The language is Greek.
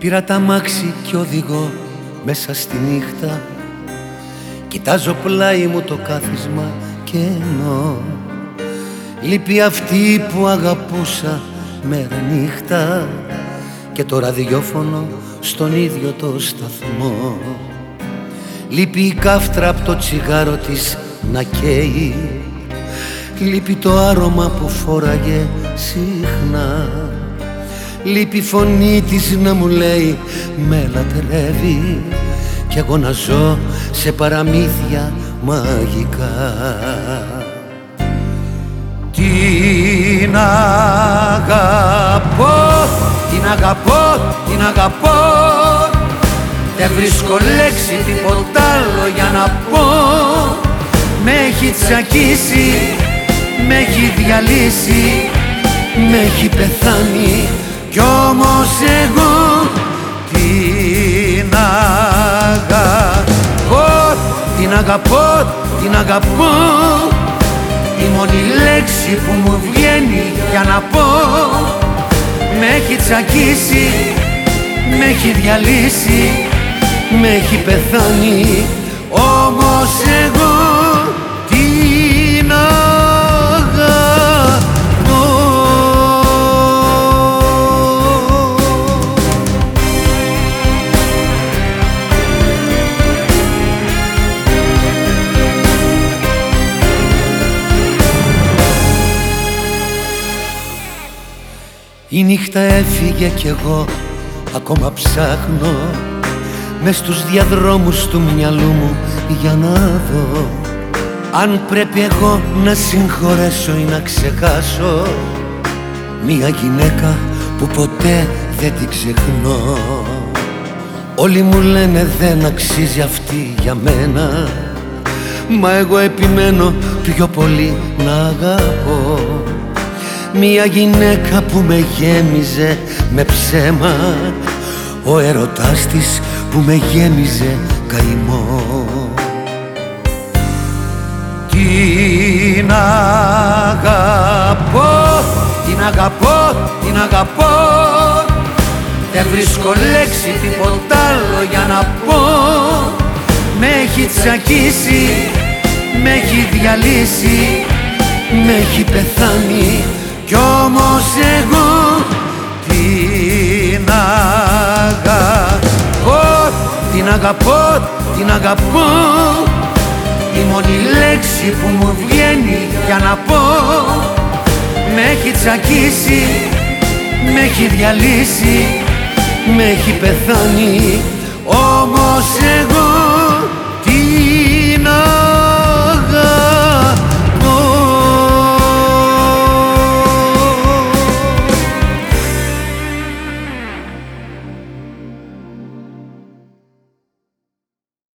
Πήρα τα μάξι και οδηγώ μέσα στη νύχτα. Κοιτάζω πλάι μου το κάθισμα και εννοώ. Λείπει αυτή που αγαπούσα μέρα νύχτα. Και το ραδιόφωνο στον ίδιο το σταθμό. Λείπει η κάφτρα από το τσιγάρο της να καίει. Λείπει το άρωμα που φόραγε συχνά Λείπει η φωνή της να μου λέει με λατρεύει Κι εγώ να ζω σε παραμύθια μαγικά Την αγαπώ, την αγαπώ, την αγαπώ. Δεν βρίσκω λέξη τίποτα άλλο για να πω. Με έχει τσακίσει, με έχει διαλύσει Με έχει πεθάνει κι όμως εγώ την αγαπώ Την αγαπώ, την αγαπώ. Η μόνη λέξη που μου βγαίνει για να πω Με έχει τσακίσει, με έχει διαλύσει Με έχει πεθάνει. Όμως εγώ Η νύχτα έφυγε κι εγώ ακόμα ψάχνω Μες στους διαδρόμους του μυαλού μου για να δω. Αν πρέπει εγώ να συγχωρέσω ή να ξεχάσω Μια γυναίκα που ποτέ δεν την ξεχνώ. Όλοι μου λένε δεν αξίζει αυτή για μένα Μα εγώ επιμένω πιο πολύ να αγαπώ μια γυναίκα που με γέμιζε με ψέμα. Ο ερωτάς της που με γέμιζε καημό. Την αγαπώ, την αγαπώ, την αγαπώ. Δεν βρίσκω λέξη τίποτα άλλο για να πω. Με έχει τσακίσει, με έχει διαλύσει, με έχει πεθάνει αγαπώ, την αγαπώ. Η μόνη λέξη που μου βγαίνει για να πω Με έχει τσακίσει, με έχει διαλύσει Με έχει πεθάνει. Όμως εγώ